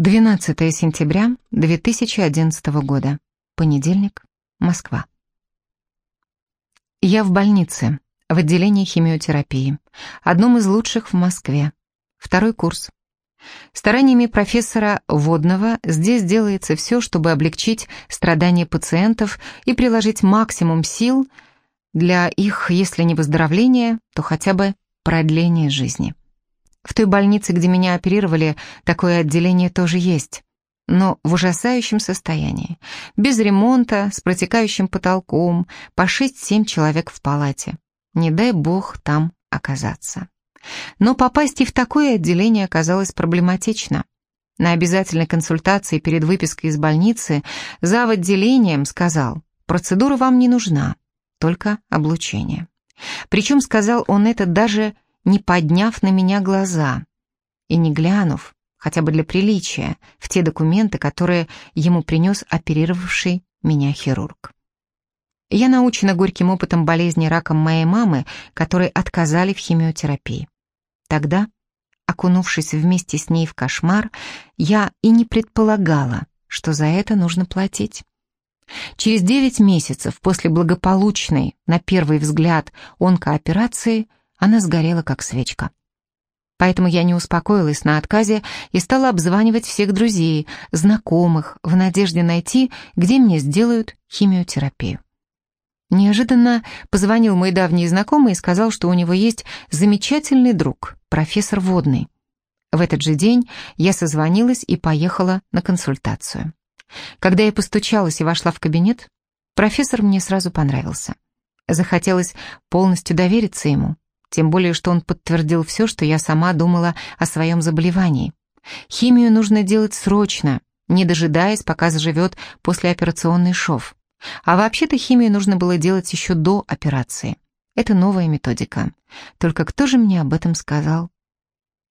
12 сентября 2011 года. Понедельник. Москва. Я в больнице, в отделении химиотерапии, одном из лучших в Москве. Второй курс. Стараниями профессора Водного здесь делается все, чтобы облегчить страдания пациентов и приложить максимум сил для их, если не выздоровления, то хотя бы продления жизни. В той больнице, где меня оперировали, такое отделение тоже есть, но в ужасающем состоянии, без ремонта, с протекающим потолком, по 6-7 человек в палате. Не дай бог там оказаться. Но попасть и в такое отделение оказалось проблематично. На обязательной консультации перед выпиской из больницы зав. отделением сказал, процедура вам не нужна, только облучение. Причем сказал он это даже не подняв на меня глаза и не глянув, хотя бы для приличия, в те документы, которые ему принес оперировавший меня хирург. Я научена горьким опытом болезни раком моей мамы, которые отказали в химиотерапии. Тогда, окунувшись вместе с ней в кошмар, я и не предполагала, что за это нужно платить. Через девять месяцев после благополучной, на первый взгляд, онкооперации она сгорела как свечка. Поэтому я не успокоилась на отказе и стала обзванивать всех друзей, знакомых, в надежде найти, где мне сделают химиотерапию. Неожиданно позвонил мой давний знакомый и сказал, что у него есть замечательный друг, профессор Водный. В этот же день я созвонилась и поехала на консультацию. Когда я постучалась и вошла в кабинет, профессор мне сразу понравился. Захотелось полностью довериться ему, тем более, что он подтвердил все, что я сама думала о своем заболевании. Химию нужно делать срочно, не дожидаясь, пока заживет послеоперационный шов. А вообще-то химию нужно было делать еще до операции. Это новая методика. Только кто же мне об этом сказал?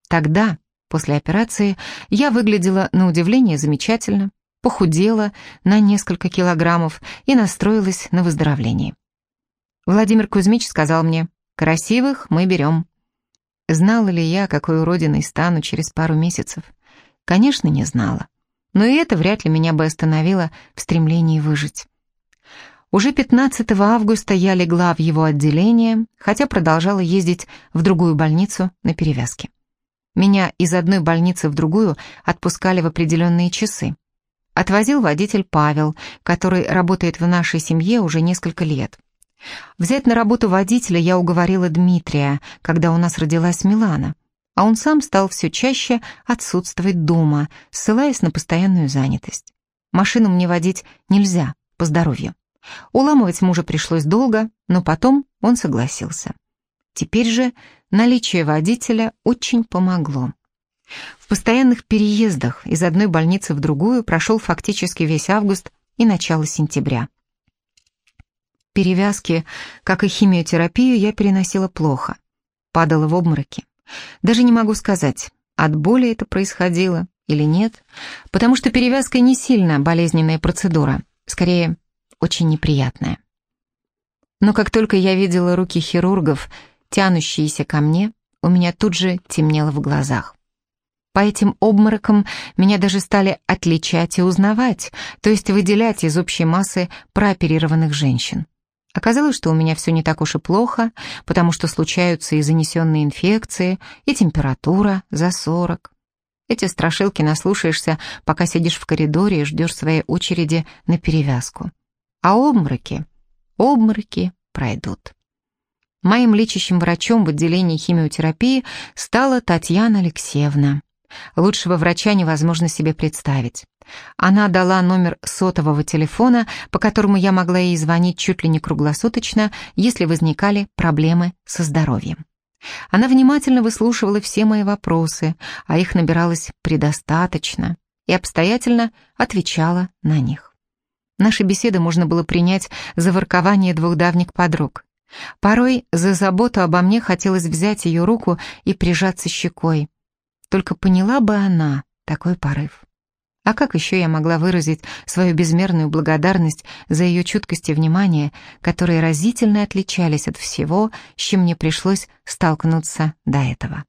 Тогда, после операции, я выглядела на удивление замечательно, похудела на несколько килограммов и настроилась на выздоровление. Владимир Кузьмич сказал мне, «Красивых мы берем». Знала ли я, какой уродиной стану через пару месяцев? Конечно, не знала. Но и это вряд ли меня бы остановило в стремлении выжить. Уже 15 августа я легла в его отделение, хотя продолжала ездить в другую больницу на перевязке. Меня из одной больницы в другую отпускали в определенные часы. Отвозил водитель Павел, который работает в нашей семье уже несколько лет. Взять на работу водителя я уговорила Дмитрия, когда у нас родилась Милана, а он сам стал все чаще отсутствовать дома, ссылаясь на постоянную занятость. Машину мне водить нельзя, по здоровью. Уламывать мужа пришлось долго, но потом он согласился. Теперь же наличие водителя очень помогло. В постоянных переездах из одной больницы в другую прошел фактически весь август и начало сентября. Перевязки, как и химиотерапию, я переносила плохо. Падала в обмороки. Даже не могу сказать, от боли это происходило или нет, потому что перевязка не сильно болезненная процедура, скорее очень неприятное. Но как только я видела руки хирургов, тянущиеся ко мне, у меня тут же темнело в глазах. По этим обморокам меня даже стали отличать и узнавать, то есть выделять из общей массы прооперированных женщин. Оказалось, что у меня все не так уж и плохо, потому что случаются и занесенные инфекции, и температура за 40. Эти страшилки наслушаешься, пока сидишь в коридоре и ждешь своей очереди на перевязку. А обмороки, обмороки пройдут. Моим лечащим врачом в отделении химиотерапии стала Татьяна Алексеевна. Лучшего врача невозможно себе представить. Она дала номер сотового телефона, по которому я могла ей звонить чуть ли не круглосуточно, если возникали проблемы со здоровьем. Она внимательно выслушивала все мои вопросы, а их набиралось предостаточно, и обстоятельно отвечала на них. Наши беседы можно было принять за воркование двух давних подруг. Порой за заботу обо мне хотелось взять ее руку и прижаться щекой. Только поняла бы она такой порыв. А как еще я могла выразить свою безмерную благодарность за ее чуткость и внимание, которые разительно отличались от всего, с чем мне пришлось столкнуться до этого?